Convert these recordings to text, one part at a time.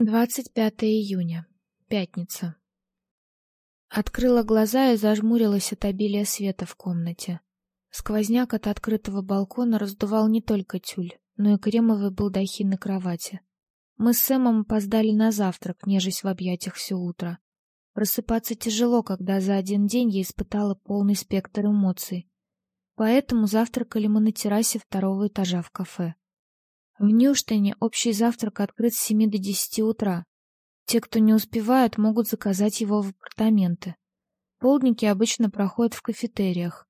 25 июня. Пятница. Открыла глаза и зажмурилась от обилия света в комнате. Сквозняк от открытого балкона раздувал не только тюль, но и кремовый балдахин на кровати. Мы с Сэмом опоздали на завтрак, нежесть в объятиях все утро. Просыпаться тяжело, когда за один день я испытала полный спектр эмоций. Поэтому завтракали мы на террасе второго этажа в кафе. В Ньюштейне общий завтрак открыт с 7 до 10 утра. Те, кто не успевают, могут заказать его в апартаменты. Полдники обычно проходят в кафетериях.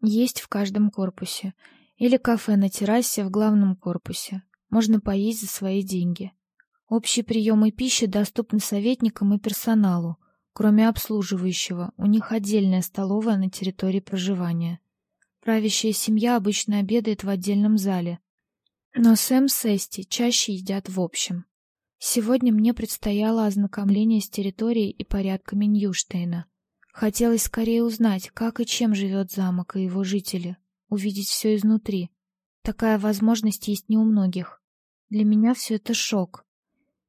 Есть в каждом корпусе. Или кафе на террасе в главном корпусе. Можно поесть за свои деньги. Общие приемы пищи доступны советникам и персоналу. Кроме обслуживающего, у них отдельная столовая на территории проживания. Правящая семья обычно обедает в отдельном зале, но Сэм с Эсти чаще едят в общем. Сегодня мне предстояло ознакомление с территорией и порядками Ньюштейна. Хотелось скорее узнать, как и чем живет замок и его жители, увидеть все изнутри. Такая возможность есть не у многих. Для меня все это шок.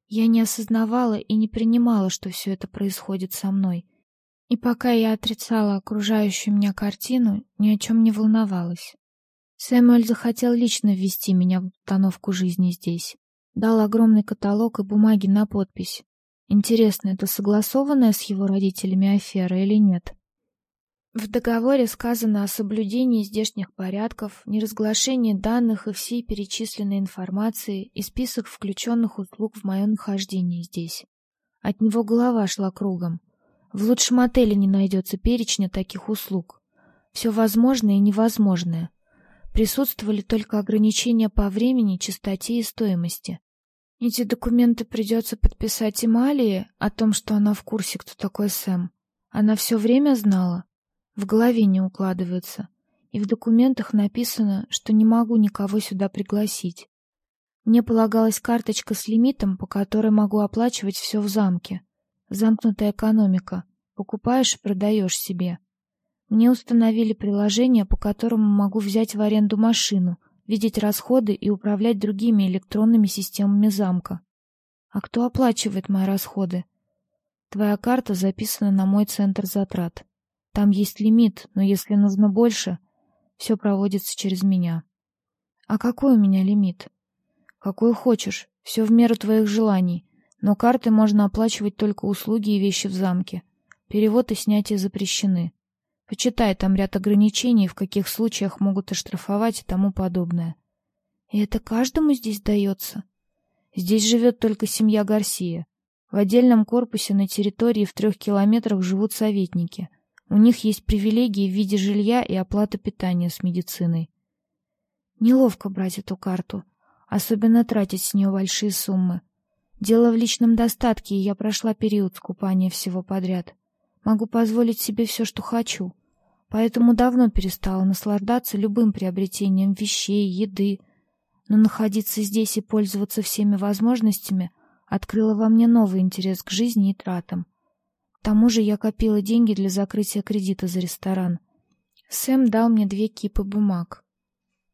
Я не осознавала и не принимала, что все это происходит со мной. И пока я отрицала окружающую меня картину, ни о чем не волновалась. Сэмюэль захотел лично ввести меня в обстановку жизни здесь. Дал огромный каталог и бумаги на подпись. Интересно, это согласованная с его родителями афера или нет? В договоре сказано о соблюдении здешних порядков, неразглашении данных и всей перечисленной информации и список включенных услуг в мое нахождение здесь. От него голова шла кругом. В лучшем отеле не найдется перечня таких услуг. Все возможное и невозможное — Присутствовали только ограничения по времени, частоте и стоимости. Эти документы придется подписать Эмалии о том, что она в курсе, кто такой Сэм. Она все время знала. В голове не укладывается. И в документах написано, что не могу никого сюда пригласить. Мне полагалась карточка с лимитом, по которой могу оплачивать все в замке. Замкнутая экономика. Покупаешь и продаешь себе. Мне установили приложение, по которому могу взять в аренду машину, видеть расходы и управлять другими электронными системами замка. А кто оплачивает мои расходы? Твоя карта записана на мой центр затрат. Там есть лимит, но если нужно больше, все проводится через меня. А какой у меня лимит? Какой хочешь, все в меру твоих желаний, но картой можно оплачивать только услуги и вещи в замке. Перевод и снятие запрещены. Почитай, там ряд ограничений, в каких случаях могут оштрафовать и тому подобное. И это каждому здесь дается? Здесь живет только семья Гарсия. В отдельном корпусе на территории в трех километрах живут советники. У них есть привилегии в виде жилья и оплаты питания с медициной. Неловко брать эту карту, особенно тратить с нее большие суммы. Дело в личном достатке, и я прошла период скупания всего подряд. Могу позволить себе все, что хочу поэтому давно перестала наслаждаться любым приобретением вещей, еды, но находиться здесь и пользоваться всеми возможностями открыло во мне новый интерес к жизни и тратам. К тому же я копила деньги для закрытия кредита за ресторан. Сэм дал мне две кипы бумаг.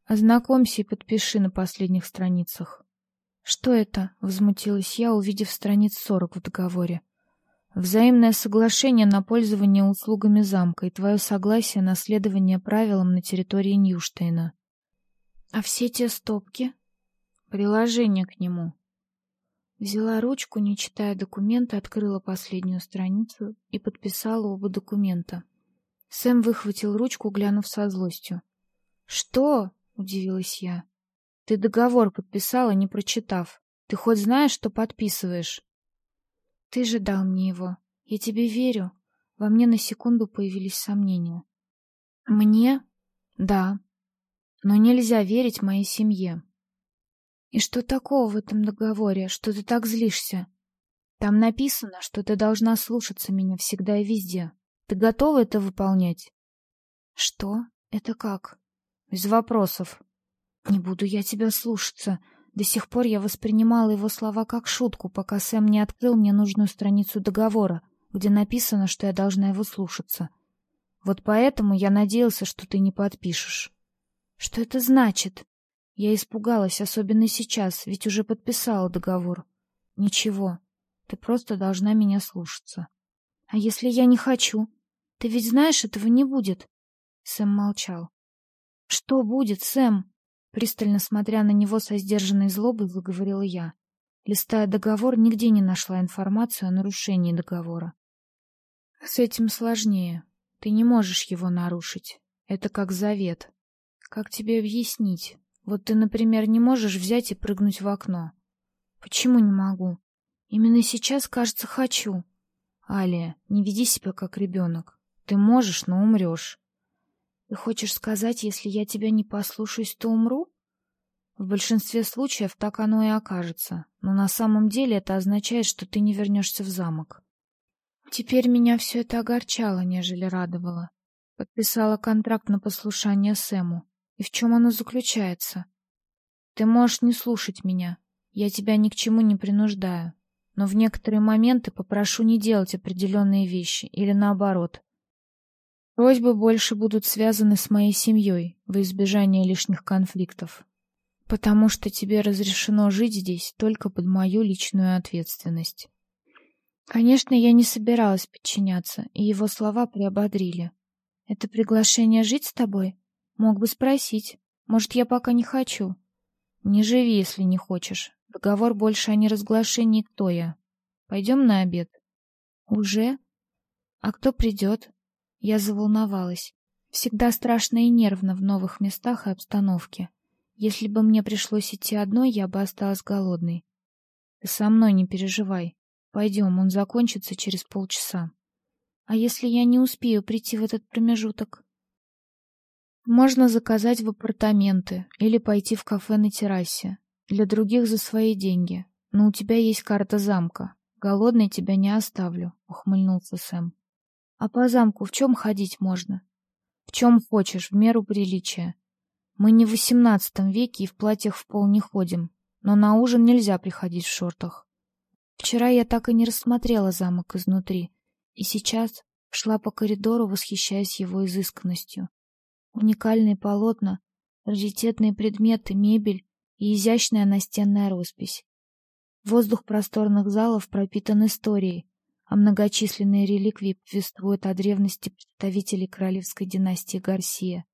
Ознакомься и подпиши на последних страницах. Что это? возмутилась я, увидев страниц сорок в договоре. Взаимное соглашение на пользование услугами замка и твое согласие на следование правилам на территории Ньюштейна. А все те стопки? Приложение к нему. Взяла ручку, не читая документа, открыла последнюю страницу и подписала оба документа. Сэм выхватил ручку, глянув со злостью. «Что?» — удивилась я. «Ты договор подписала, не прочитав. Ты хоть знаешь, что подписываешь?» Ты же дал мне его. Я тебе верю. Во мне на секунду появились сомнения. Мне? Да. Но нельзя верить моей семье. И что такого в этом договоре, что ты так злишься? Там написано, что ты должна слушаться меня всегда и везде. Ты готова это выполнять? Что? Это как? Без вопросов. Не буду я тебя слушаться. До сих пор я воспринимала его слова как шутку, пока Сэм не открыл мне нужную страницу договора, где написано, что я должна его слушаться. Вот поэтому я надеялся, что ты не подпишешь. Что это значит? Я испугалась, особенно сейчас, ведь уже подписала договор. Ничего. Ты просто должна меня слушаться. А если я не хочу? Ты ведь знаешь, этого не будет. Сэм молчал. Что будет, Сэм? Пристально смотря на него со сдержанной злобой, заговорила я. Листая договор, нигде не нашла информацию о нарушении договора. С этим сложнее. Ты не можешь его нарушить. Это как завет. Как тебе объяснить? Вот ты, например, не можешь взять и прыгнуть в окно. Почему не могу? Именно сейчас, кажется, хочу. Алия, не веди себя как ребенок. Ты можешь, но умрешь. Ты хочешь сказать, если я тебя не послушаюсь, то умру? В большинстве случаев так оно и окажется, но на самом деле это означает, что ты не вернешься в замок. Теперь меня все это огорчало, нежели радовало. Подписала контракт на послушание Сэму. И в чем оно заключается? Ты можешь не слушать меня. Я тебя ни к чему не принуждаю. Но в некоторые моменты попрошу не делать определенные вещи или наоборот. Просьбы больше будут связаны с моей семьей во избежание лишних конфликтов. Потому что тебе разрешено жить здесь только под мою личную ответственность. Конечно, я не собиралась подчиняться, и его слова приободрили. Это приглашение жить с тобой? Мог бы спросить. Может, я пока не хочу. Не живи, если не хочешь. Договор больше о неразглашении кто я. Пойдем на обед. Уже? А кто придет? Я заволновалась. Всегда страшно и нервно в новых местах и обстановке. Если бы мне пришлось идти одной, я бы осталась голодной. Ты со мной не переживай. Пойдем, он закончится через полчаса. А если я не успею прийти в этот промежуток? Можно заказать в апартаменты или пойти в кафе на террасе. Для других за свои деньги. Но у тебя есть карта замка. Голодной тебя не оставлю, ухмыльнулся Сэм. А по замку в чем ходить можно? В чем хочешь, в меру приличия. Мы не в восемнадцатом веке и в платьях в пол не ходим, но на ужин нельзя приходить в шортах. Вчера я так и не рассмотрела замок изнутри, и сейчас шла по коридору, восхищаясь его изысканностью. Уникальные полотна, раритетные предметы, мебель и изящная настенная роспись. Воздух просторных залов пропитан историей, а многочисленные реликвии повествуют о древности представителей королевской династии Гарсия.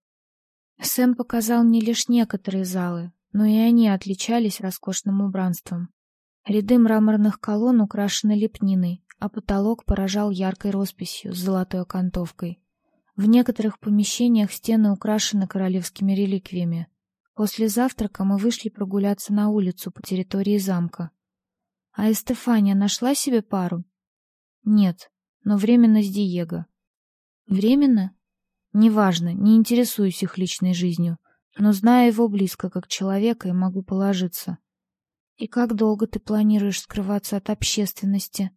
Сэм показал мне лишь некоторые залы, но и они отличались роскошным убранством. Ряды мраморных колонн украшены лепниной, а потолок поражал яркой росписью с золотой окантовкой. В некоторых помещениях стены украшены королевскими реликвиями. После завтрака мы вышли прогуляться на улицу по территории замка. А Эстефания нашла себе пару? Нет, но временно с Диего. Временно? Неважно, не интересуюсь их личной жизнью, но знаю его близко как человека и могу положиться. И как долго ты планируешь скрываться от общественности?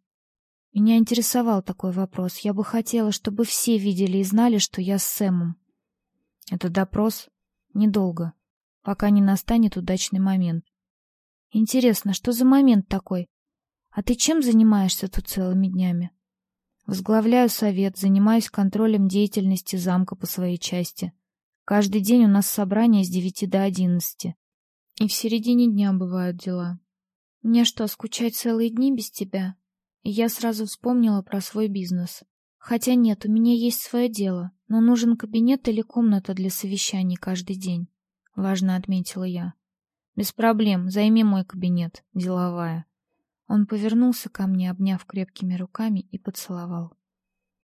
Меня интересовал такой вопрос. Я бы хотела, чтобы все видели и знали, что я с Сэмом. Это допрос недолго, пока не настанет удачный момент. Интересно, что за момент такой? А ты чем занимаешься тут целыми днями? Возглавляю совет, занимаюсь контролем деятельности замка по своей части. Каждый день у нас собрание с девяти до одиннадцати. И в середине дня бывают дела. Мне что, скучать целые дни без тебя? И я сразу вспомнила про свой бизнес. Хотя нет, у меня есть свое дело, но нужен кабинет или комната для совещаний каждый день. Важно отметила я. Без проблем, займи мой кабинет, деловая. Он повернулся ко мне, обняв крепкими руками и поцеловал.